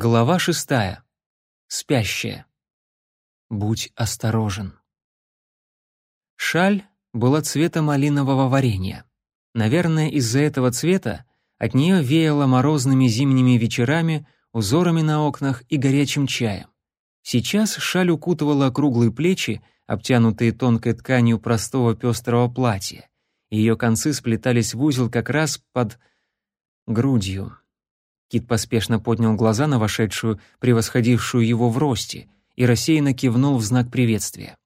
Глава шестая. Спящая. Будь осторожен. Шаль была цвета малинового варенья. Наверное, из-за этого цвета от нее веяло морозными зимними вечерами, узорами на окнах и горячим чаем. Сейчас шаль укутывала круглые плечи, обтянутые тонкой тканью простого пестрого платья. Ее концы сплетались в узел как раз под грудью. Кит поспешно поднял глаза на вошедшую, превосходившую его в росте, и рассеянно кивнул в знак приветствия.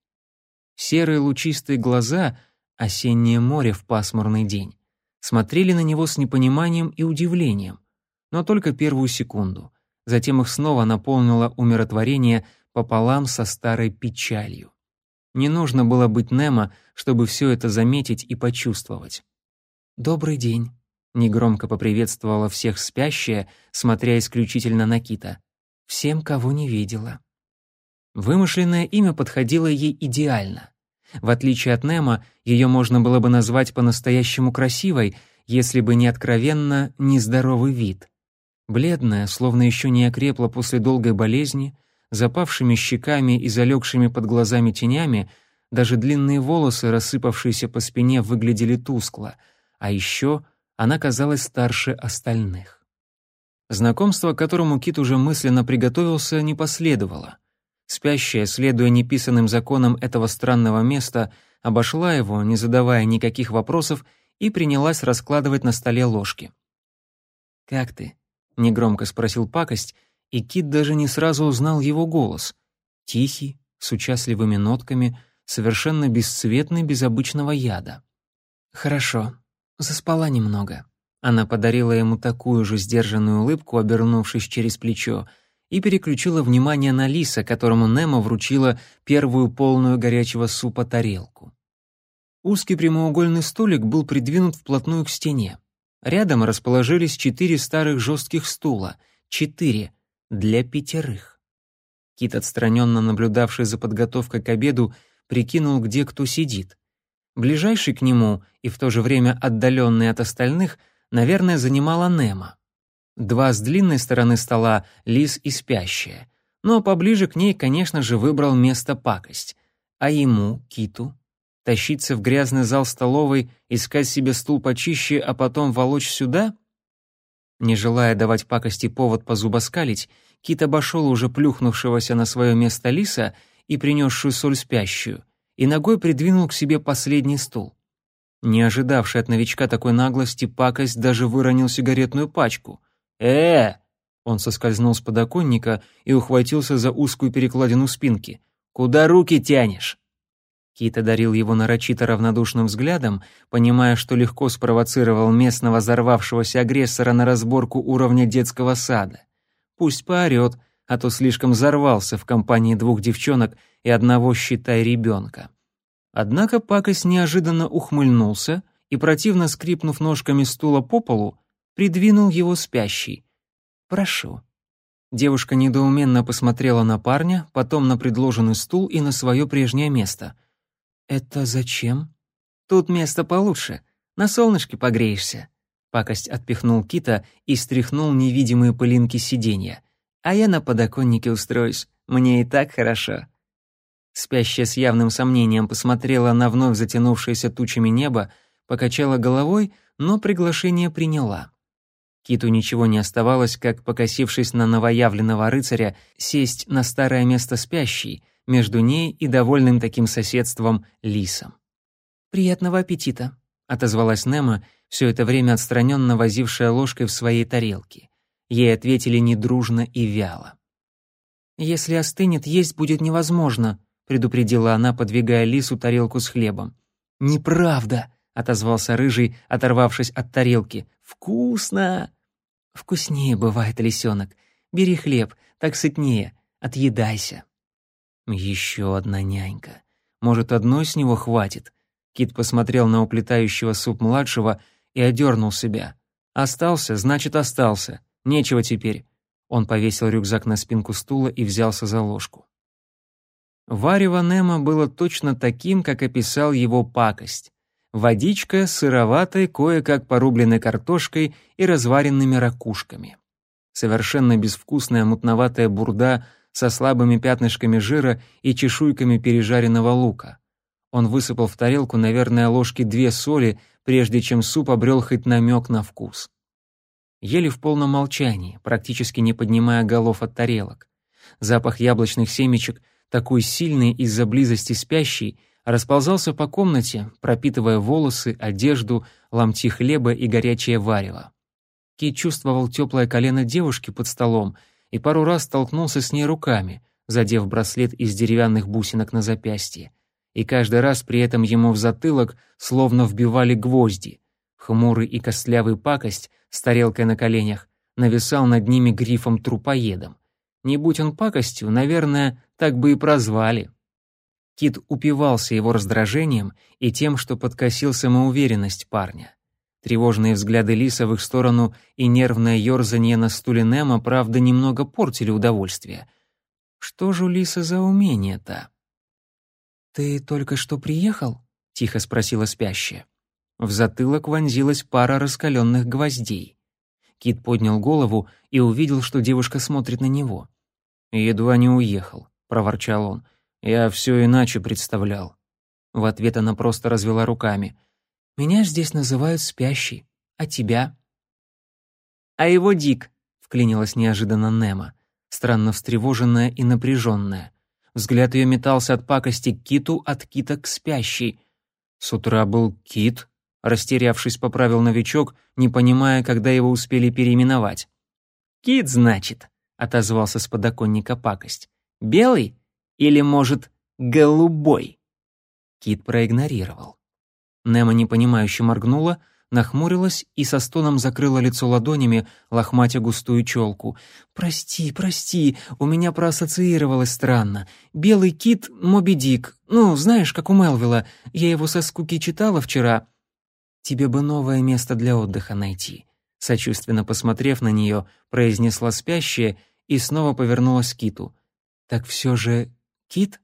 Серые лучистые глаза, осеннее море в пасмурный день, смотрели на него с непониманием и удивлением, но только первую секунду. Затем их снова наполнило умиротворение пополам со старой печалью. Не нужно было быть Немо, чтобы все это заметить и почувствовать. «Добрый день», Негромко поприветствовала всех спящая, смотря исключительно на Кита. «Всем, кого не видела». Вымышленное имя подходило ей идеально. В отличие от Немо, ее можно было бы назвать по-настоящему красивой, если бы не откровенно нездоровый вид. Бледная, словно еще не окрепла после долгой болезни, запавшими щеками и залегшими под глазами тенями, даже длинные волосы, рассыпавшиеся по спине, выглядели тускло, а еще она казалась старше остальных. Знакомство, к которому Кит уже мысленно приготовился, не последовало. Спящая, следуя неписанным законам этого странного места, обошла его, не задавая никаких вопросов, и принялась раскладывать на столе ложки. «Как ты?» — негромко спросил пакость, и Кит даже не сразу узнал его голос. Тихий, с участливыми нотками, совершенно бесцветный, без обычного яда. «Хорошо», Заспала немного. Она подарила ему такую же сдержанную улыбку, обернувшись через плечо, и переключила внимание на Лиса, которому Немо вручила первую полную горячего супа тарелку. Узкий прямоугольный столик был придвинут вплотную к стене. Рядом расположились четыре старых жестких стула, четыре, для пятерых. Кит, отстраненно наблюдавший за подготовкой к обеду, прикинул, где кто сидит. Ближайший к нему и в то же время отдаленный от остальных, наверное, занимала Немо. Два с длинной стороны стола — Лис и спящая. Но поближе к ней, конечно же, выбрал место пакость. А ему, Киту, тащиться в грязный зал столовой, искать себе стул почище, а потом волочь сюда? Не желая давать пакости повод позубоскалить, Кит обошел уже плюхнувшегося на свое место Лиса и принесшую соль спящую — и ногой придвинул к себе последний стул. Не ожидавший от новичка такой наглости, пакость даже выронил сигаретную пачку. э Он соскользнул с подоконника и ухватился за узкую перекладину спинки. «Куда руки тянешь?» Кит одарил его нарочито равнодушным взглядом, понимая, что легко спровоцировал местного взорвавшегося агрессора на разборку уровня детского сада. Пусть поорет, а то слишком взорвался в компании двух девчонок и одного, считай, ребенка. Однако пакость неожиданно ухмыльнулся и, противно скрипнув ножками стула по полу, придвинул его спящий. «Прошу». Девушка недоуменно посмотрела на парня, потом на предложенный стул и на свое прежнее место. «Это зачем?» «Тут место получше. На солнышке погреешься». Пакость отпихнул кита и стряхнул невидимые пылинки сиденья а я на подоконнике устроюсь. Мне и так хорошо». Спящая с явным сомнением посмотрела на вновь затянувшееся тучами небо, покачала головой, но приглашение приняла. Киту ничего не оставалось, как, покосившись на новоявленного рыцаря, сесть на старое место спящей, между ней и довольным таким соседством лисом. «Приятного аппетита», — отозвалась Немо, все это время отстраненно возившая ложкой в своей тарелке. Ей ответили недружно и вяло. «Если остынет, есть будет невозможно», — предупредила она, подвигая лису тарелку с хлебом. «Неправда», — отозвался рыжий, оторвавшись от тарелки. «Вкусно!» «Вкуснее бывает, лисенок. Бери хлеб, так сытнее. Отъедайся». «Еще одна нянька. Может, одной с него хватит?» Кит посмотрел на уплетающего суп младшего и одернул себя. «Остался, значит, остался. Нечего теперь. Он повесил рюкзак на спинку стула и взялся за ложку. Варево Немо было точно таким, как описал его пакость. Водичка с сыроватой, кое-как порубленной картошкой и разваренными ракушками. совершенно безвкусная мутноватая бурда со слабыми пятнышками жира и чешуйками пережаренного лука. Он высыпал в тарелку, наверное, ложки две соли, прежде чем суп обрел хоть намек на вкус. Ели в полном молчании, практически не поднимая голов от тарелок. Запах яблочных семечек, такой сильный из-за близости спящей, расползался по комнате, пропитывая волосы, одежду, ломти хлеба и горячее варево. Кит чувствовал теплое колено девушки под столом и пару раз столкнулся с ней руками, задев браслет из деревянных бусинок на запястье. И каждый раз при этом ему в затылок словно вбивали гвозди. Хмурый и костлявый пакость с тарелкой на коленях нависал над ними грифом-трупоедом. Не будь он пакостью, наверное, так бы и прозвали. Кит упивался его раздражением и тем, что подкосил самоуверенность парня. Тревожные взгляды Лиса в их сторону и нервное ёрзанье на стуле Немо, правда, немного портили удовольствие. Что же у Лиса за умение-то? «Ты только что приехал?» — тихо спросила спящая. В затылок вонзилась пара раскаленных гвоздей. Кит поднял голову и увидел, что девушка смотрит на него. «Едва не уехал», — проворчал он. «Я все иначе представлял». В ответ она просто развела руками — меня здесь называют спящий. А тебя?» «А его Дик», — вклинилась неожиданно Немо, странно встревоженная и напряженная. Взгляд ее метался от пакости к киту, от кита к спящей. «С утра был кит», — растерявшись, поправил новичок, не понимая, когда его успели переименовать. «Кит, значит», — отозвался с подоконника пакость. «Белый? Или, может, голубой?» Кит проигнорировал. Немо непонимающе моргнула, нахмурилась и со стоном закрыла лицо ладонями, лохматя густую челку. «Прости, прости, у меня проассоциировалось странно. Белый кит — Моби Дик. Ну, знаешь, как у Мелвилла. Я его со скуки читала вчера. Тебе бы новое место для отдыха найти». Сочувственно посмотрев на нее, произнесла спящая и снова повернулась к киту. «Так все же кит?»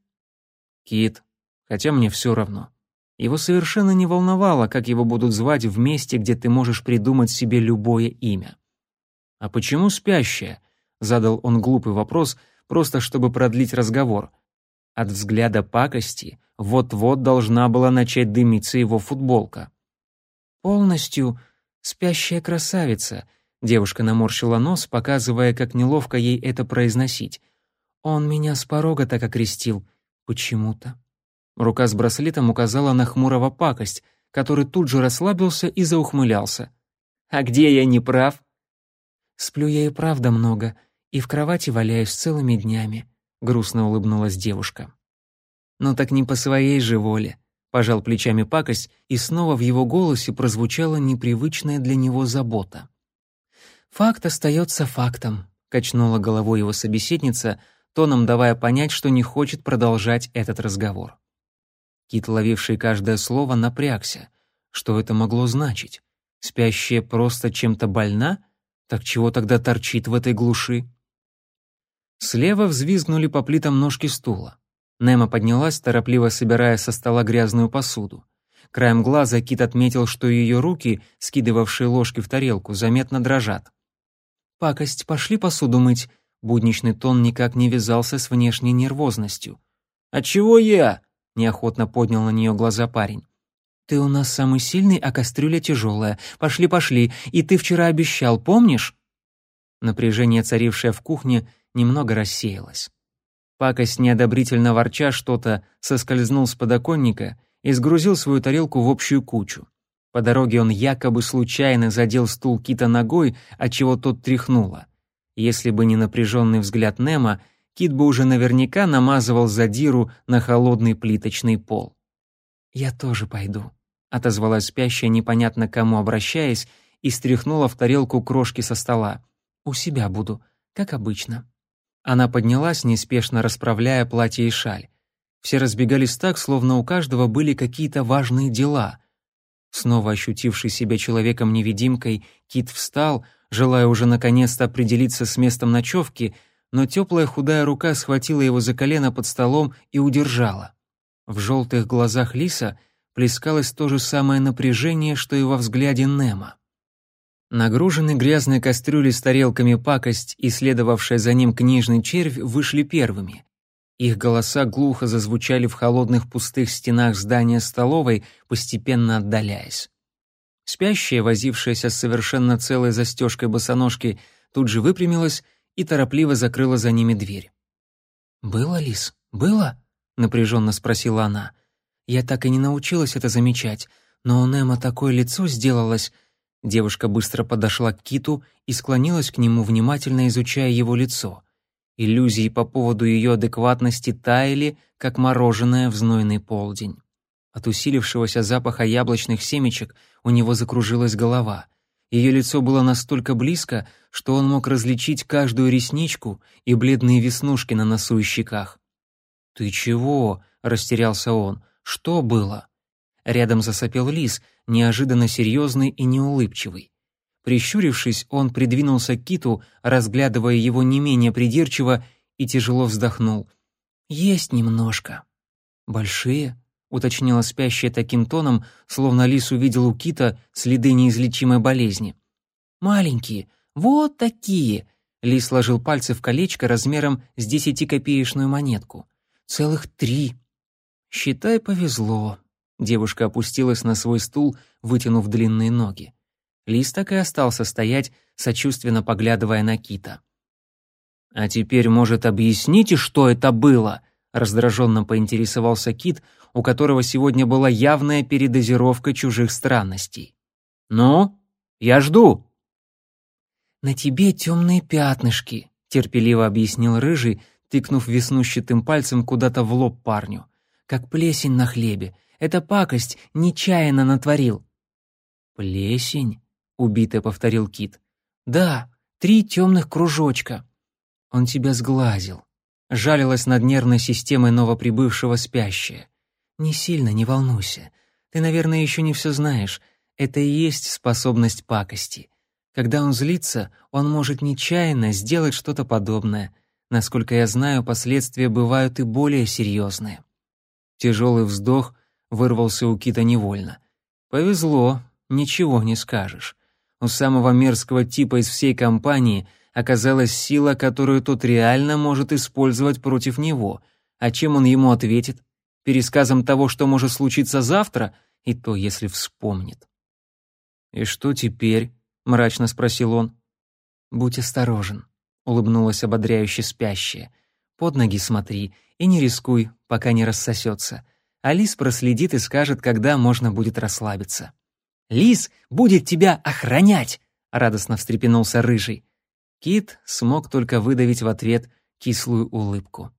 «Кит. Хотя мне все равно». Его совершенно не волновало, как его будут звать в месте, где ты можешь придумать себе любое имя. «А почему спящая?» — задал он глупый вопрос, просто чтобы продлить разговор. От взгляда пакости вот-вот должна была начать дымиться его футболка. «Полностью спящая красавица», — девушка наморщила нос, показывая, как неловко ей это произносить. «Он меня с порога так окрестил. Почему-то». Рука с браслетом указала на хмурого пакость, который тут же расслабился и заухмылялся. «А где я не прав?» «Сплю я и правда много, и в кровати валяюсь целыми днями», — грустно улыбнулась девушка. «Ну так не по своей же воле», — пожал плечами пакость, и снова в его голосе прозвучала непривычная для него забота. «Факт остается фактом», — качнула головой его собеседница, тоном давая понять, что не хочет продолжать этот разговор. Кит, ловивший каждое слово, напрягся. Что это могло значить? Спящая просто чем-то больна? Так чего тогда торчит в этой глуши? Слева взвизгнули по плитам ножки стула. Немо поднялась, торопливо собирая со стола грязную посуду. Краем глаза Кит отметил, что ее руки, скидывавшие ложки в тарелку, заметно дрожат. «Пакость, пошли посуду мыть». Будничный тон никак не вязался с внешней нервозностью. «А чего я?» неохотно поднял на нее глаза парень. «Ты у нас самый сильный, а кастрюля тяжелая. Пошли, пошли. И ты вчера обещал, помнишь?» Напряжение, царившее в кухне, немного рассеялось. Пакость, неодобрительно ворча что-то, соскользнул с подоконника и сгрузил свою тарелку в общую кучу. По дороге он якобы случайно задел стул Кита ногой, отчего тот тряхнуло. Если бы не напряженный взгляд Немо, Кит бы уже наверняка намазывал задиру на холодный плиточный пол. «Я тоже пойду», — отозвалась спящая, непонятно кому обращаясь, и стряхнула в тарелку крошки со стола. «У себя буду, как обычно». Она поднялась, неспешно расправляя платье и шаль. Все разбегались так, словно у каждого были какие-то важные дела. Снова ощутивший себя человеком-невидимкой, Кит встал, желая уже наконец-то определиться с местом ночевки — но теплая худая рука схватила его за колено под столом и удержала. В желтых глазах Лиса плескалось то же самое напряжение, что и во взгляде Немо. Нагруженный грязной кастрюлей с тарелками пакость и следовавшая за ним книжный червь вышли первыми. Их голоса глухо зазвучали в холодных пустых стенах здания столовой, постепенно отдаляясь. Спящая, возившаяся с совершенно целой застежкой босоножки, тут же выпрямилась и торопливо закрыла за ними дверь. «Было, Лис, было?» — напряженно спросила она. «Я так и не научилась это замечать, но у Немо такое лицо сделалось...» Девушка быстро подошла к Киту и склонилась к нему, внимательно изучая его лицо. Иллюзии по поводу ее адекватности таяли, как мороженое в знойный полдень. От усилившегося запаха яблочных семечек у него закружилась голова. Ее лицо было настолько близко, что он мог различить каждую ресничку и бледные веснушки на носу и щеках. «Ты чего?» — растерялся он. «Что было?» Рядом засопел лис, неожиданно серьезный и неулыбчивый. Прищурившись, он придвинулся к киту, разглядывая его не менее придирчиво, и тяжело вздохнул. «Есть немножко». «Большие?» — уточнила спящая таким тоном, словно лис увидел у кита следы неизлечимой болезни. «Маленькие, вот такие!» Лис сложил пальцы в колечко размером с десятикопеечную монетку. «Целых три!» «Считай, повезло», Девушка опустилась на свой стул, вытянув длинные ноги. Лис так и остался стоять, сочувственно поглядывая на Кита. «А теперь, может, объясните, что это было?» — раздраженно поинтересовался Кит, у которого сегодня была явная передозировка чужих странностей. «Ну, я жду!» «На тебе темные пятнышки», — терпеливо объяснил Рыжий, тыкнув веснущатым пальцем куда-то в лоб парню. «Как плесень на хлебе. Эта пакость нечаянно натворил». «Плесень?» — убито повторил Кит. «Да, три темных кружочка». «Он тебя сглазил». Жалилась над нервной системой новоприбывшего спящая. «Не сильно, не волнуйся. Ты, наверное, еще не все знаешь. Это и есть способность пакости. Когда он злится, он может нечаянно сделать что-то подобное. Насколько я знаю, последствия бывают и более серьезные». Тяжелый вздох вырвался у Кита невольно. Повезло, ничего не скажешь. У самого мерзкого типа из всей компании оказалась сила, которую тот реально может использовать против него. А чем он ему ответит? Пересказом того, что может случиться завтра, и то, если вспомнит. «И что теперь?» — мрачно спросил он. «Будь осторожен», — улыбнулась ободряюще спящая. «Под ноги смотри и не рискуй, пока не рассосется. Алис проследит и скажет, когда можно будет расслабиться. «Лис будет тебя охранять!» — радостно встрепенулся Рыжий. Кит смог только выдавить в ответ кислую улыбку.